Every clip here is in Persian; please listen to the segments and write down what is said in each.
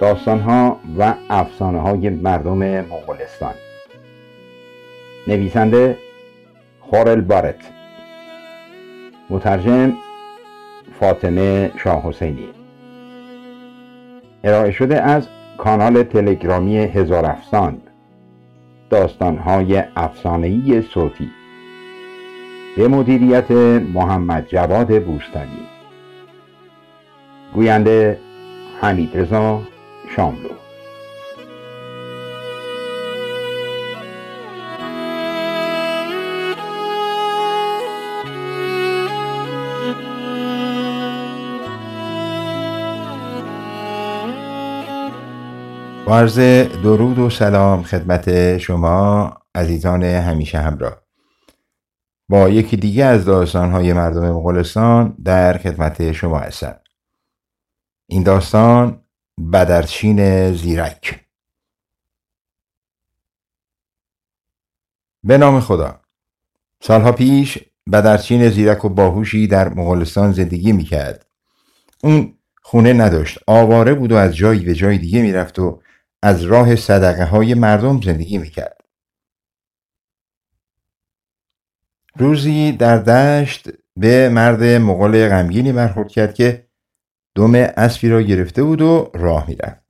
داستانها و افسانه های مردم مغولستان. نویسنده خورل بارت. مترجم فاطمه شاه حسینی. ارائه شده از کانال تلگرامی هزار افسان. داستانهای افسانه‌ای صوتی. به مدیریت محمد جواد بوستانی. گوینده حمید رضا. شاملو با درود و سلام خدمت شما عزیزان همیشه همراه. با یکی دیگه از داستانهای مردم مغولستان در خدمت شما هستم. این داستان بدرچین زیرک. به نام خدا. سالها پیش بدرچین زیرک و باهوشی در مغولستان زندگی می‌کرد. اون خونه نداشت. آواره بود و از جایی به جای دیگه می‌رفت و از راه صدقه های مردم زندگی می‌کرد. روزی در دشت به مرد مغول غمگینی برخورد کرد که دم اسبی را گرفته بود و راه می‌رفت.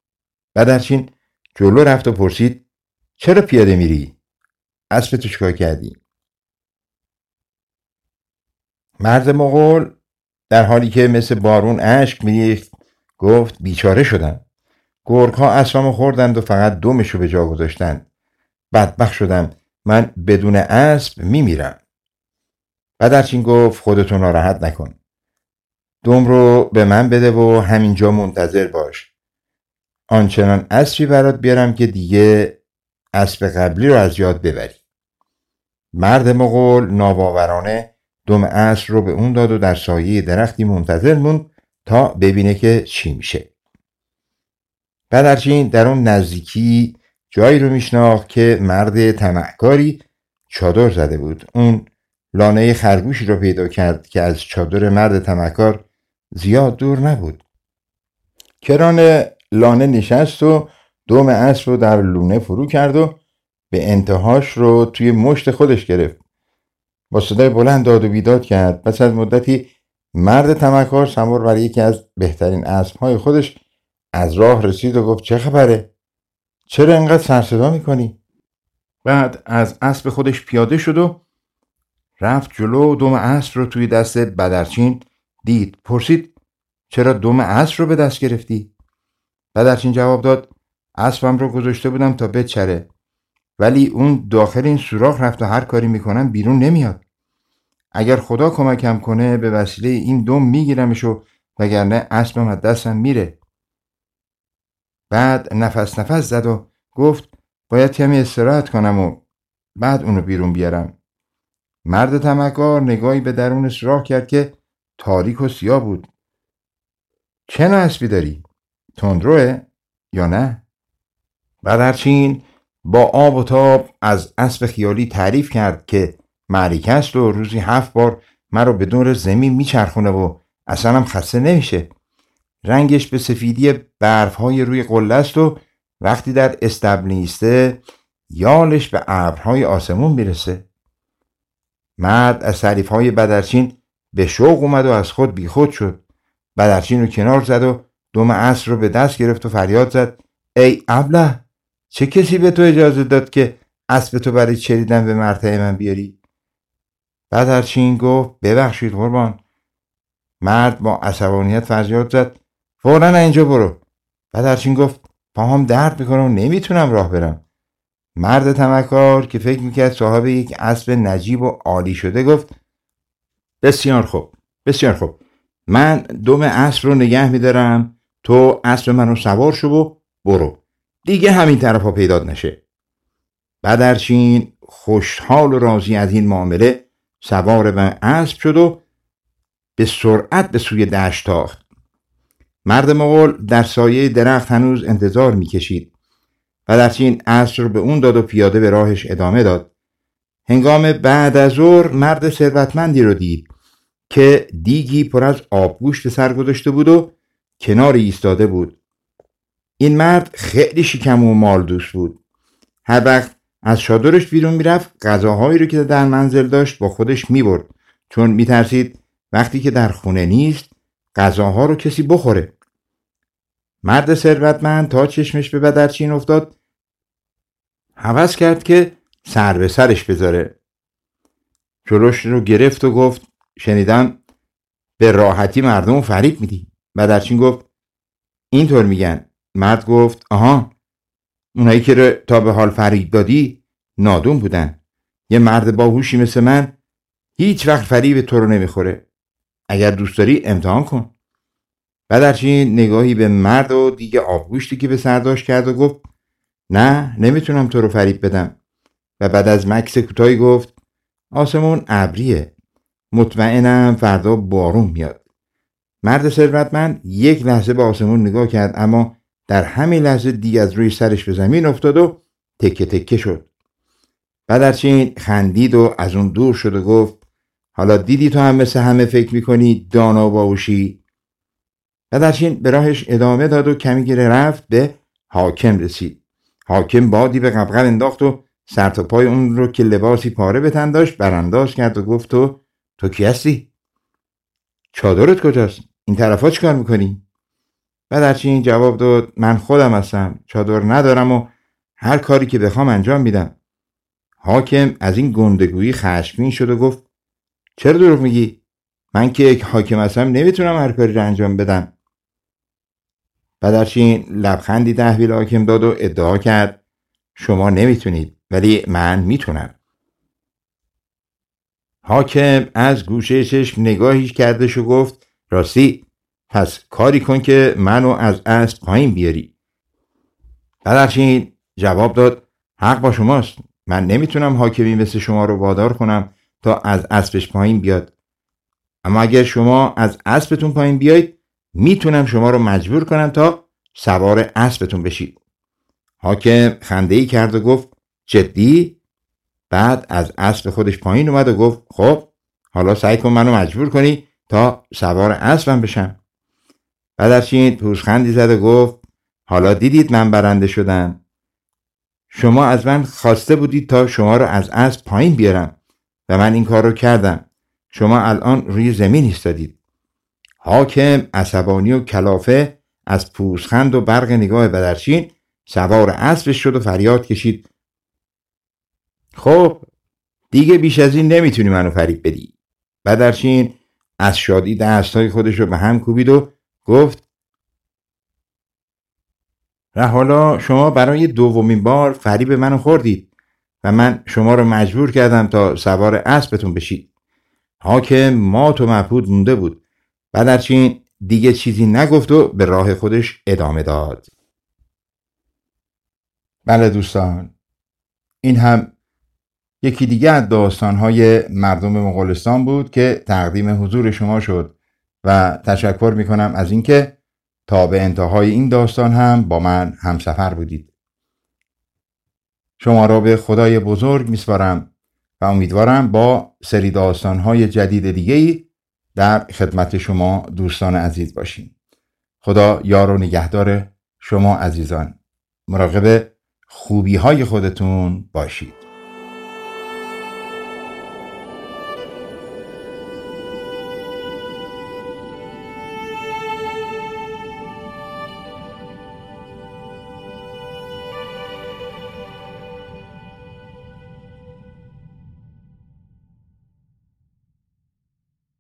بدرچین جلو رفت و پرسید چرا پیاده میری؟ اسب تو چیکار کردی؟ مرد مغول در حالی که مثل بارون اشک میریخت گفت بیچاره شدم. گرگ ها اسبمو خوردند و فقط دومشو به جا گذاشتند بدبخ شدم. من بدون اسب میمیرم. بدرچین گفت خودتون راحت نکن. دوم رو به من بده و همینجا منتظر باش. آنچنان اسبی برات بیارم که دیگه اسب قبلی رو از یاد ببری. مرد مغول ناباورانه دم اسب رو به اون داد و در سایه درختی منتظر موند تا ببینه که چی میشه. بدرچین در اون نزدیکی جایی رو میشناخت که مرد تمعکاری چادر زده بود. اون لانه خرگوشی رو پیدا کرد که از چادر مرد تمکار زیاد دور نبود. کران لانه نشست و دوم اسب رو در لونه فرو کرد و به انتهاش رو توی مشت خودش گرفت. با صدای بلند داد و بیداد کرد. پس از مدتی مرد تمکار سوار بر یکی از بهترین اسبهای خودش از راه رسید و گفت چه خبره؟ چرا انقدر سرصدا می‌کنی؟ بعد از اسب خودش پیاده شد و رفت جلو و دوم اسب رو توی دست بدرچین دید پرسید چرا دوم اسب رو به دست گرفتی؟ بدرچین جواب داد اسبم رو گذاشته بودم تا بچره. ولی اون داخل این سوراخ رفت و هر کاری می‌کنم بیرون نمیاد. اگر خدا کمکم کنه به وسیله این دوم میگیرمش و وگرنه اسبم از دستم میره. بعد نفس نفس زد و گفت باید کمی استراحت کنم و بعد اونو بیرون بیارم. مرد تمکار نگاهی به درون سراخ کرد که تاریک و سیاه بود چه نوع داری؟ تندروه یا نه؟ بدرچین با آب و تاب از اسب خیالی تعریف کرد که معریکه است و روزی هفت بار مرا به دور زمین میچرخونه و اصلا هم خسته نمیشه رنگش به سفیدی برف های روی قله است و وقتی در استبل نیسته یالش به ابرهای آسمون می‌رسه مرد از تعریف های بدرچین به شوق اومد و از خود بیخود شد. بدرچین رو کنار زد و دوم اسب رو به دست گرفت و فریاد زد. ای ابله چه کسی به تو اجازه داد که اسب تو برای چریدن به مرتعه من بیاری؟ بدرچین گفت ببخشید قربان. مرد با عصبانیت فریاد زد. فورا اینجا برو. بدرچین گفت پاهم درد می‌کنه و نمی‌تونم راه برم. مرد تمکار که فکر می‌کرد صاحب یک اسب نجیب و عالی شده گفت بسیار خوب بسیار خوب. من دوم اسب رو نگه میدارم تو اسب منو سوار شو و برو. دیگه همین طرف ها پیداد نشه. بدرچین خوشحال و راضی از این معامله سوار به اسب شد و به سرعت به سوی دشت تاخت. مرد مغول در سایه درخت هنوز انتظار می‌کشید. بدرچین اسب رو به اون داد و پیاده به راهش ادامه داد. هنگام بعد از ظهر مرد ثروتمندی رو دید که دیگی پر از آبگوشت سر گذاشته بود و کنار ایستاده بود. این مرد خیلی شکم و مال دوست بود. هر وقت از چادرش بیرون می‌رفت غذاهایی رو که در منزل داشت با خودش می‌برد. چون میترسید وقتی که در خونه نیست غذاها رو کسی بخوره. مرد ثروتمند تا چشمش به بدرچین افتاد حوض کرد که سر به سرش بذاره. جلوش رو گرفت و گفت شنیدم به راحتی مردم فریب میدی. بدرچین گفت اینطور میگن. مرد گفت آها اونایی که تا به حال فریب دادی نادون بودن. یه مرد باهوشی مثل من هیچ وقت فریب تو رو نمی‌خوره. اگر دوست داری امتحان کن. بدرچین نگاهی به مرد و دیگه آبگوشتی که به سرداش کرد و گفت نه نمی‌تونم تو رو فریب بدم. و بعد از مکس کوتاهی گفت آسمون ابریه. مطمئنم فردا بارون میاد. مرد ثروتمند یک لحظه به آسمون نگاه کرد اما در همین لحظه دیگه از روی سرش به زمین افتاد و تکه تکه شد. بدرچین خندید و از اون دور شد و گفت حالا دیدی تو هم مثل همه فکر می‌کنی دانا باوشی؟ بدرچین به راهش ادامه داد و کمی گره رفت به حاکم رسید. حاکم بادی به قبقب انداخت و سر تا پای اون رو که لباسی پاره به تن داشت برانداز کرد و گفت تو تو کی هستی؟ چادرت کجاست؟ این طرفا چیکار می‌کنی؟ بدرچین جواب داد من خودم هستم چادر ندارم و هر کاری که بخوام انجام میدم. حاکم از این گندگویی خشمگین شد و گفت چرا دروغ میگی؟ من که یک حاکم هستم نمی‌تونم هر کاری رو انجام بدم. بدرچین لبخندی تحویل حاکم داد و ادعا کرد شما نمی‌تونید ولی من می‌تونم. حاکم از گوشه چشم نگاهیش کردش و گفت راستی پس کاری کن که منو از اسب پایین بیاری. بدرچین جواب داد حق با شماست. من نمی‌تونم حاکمی مثل شما رو وادار کنم تا از اسبش پایین بیاد. اما اگر شما از اسبتون پایین بیاید می‌تونم شما رو مجبور کنم تا سوار اسبتون بشید حاکم خنده ای کرد و گفت جدی بعد از اسب خودش پایین اومد و گفت خب حالا سعی کن منو مجبور کنی تا سوار اسبم بشم. بدرچین پوزخندی زد و گفت حالا دیدید من برنده شدم. شما از من خواسته بودید تا شما رو از اسب پایین بیارم و من این کار رو کردم. شما الان روی زمین ایستادید. حاکم عصبانی و کلافه از پوزخند و برق نگاه بدرچین سوار اسبش شد و فریاد کشید. خب دیگه بیش از این نمی‌تونی منو فریب بدی. بدرچین از شادی دستهای خودش رو به هم کوبید و گفت و حالا شما برای دومین بار فریب منو خوردید و من شما رو مجبور کردم تا سوار اسبتون بشید. حاکم مات و مبهود مونده بود. بدرچین دیگه چیزی نگفت و به راه خودش ادامه داد. بله دوستان این هم یکی دیگه از داستانهای مردم مغولستان بود که تقدیم حضور شما شد و تشکر می کنم از اینکه تا به انتهای این داستان هم با من همسفر بودید. شما را به خدای بزرگ میسپارم و امیدوارم با سری داستانهای جدید دیگه در خدمت شما دوستان عزیز باشیم. خدا یار و نگهدار شما عزیزان. مراقب خوبی های خودتون باشید.